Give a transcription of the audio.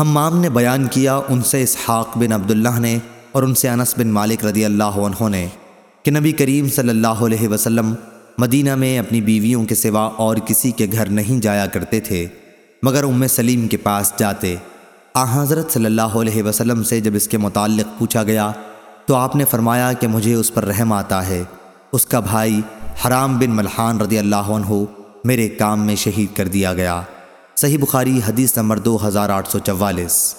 ہمام نے بیان کیا ان سے اسحاق بن عبداللہ نے اور ان سے انس بن مالک رضی اللہ عنہ نے کہ نبی کریم صلی اللہ علیہ وسلم مدینہ میں اپنی بیویوں کے سوا اور کسی کے گھر نہیں جایا کرتے تھے، مگر ام سلیم کے پاس جاتے۔ آ، حضرت صلی اللہ علیہ وسلم سے جب اس کے متعلق پوچھا گیا تو آپ نے فرمایا کہ مجھے اس پر رحم آتا ہے۔ اس کا بھائی حرام بن ملحان رضی اللہ عنہ میرے کام میں شہید کر دیا گیا۔ صحیح بخاری حدیث نمبر دو ہزار آٹھ سو چوالیس۔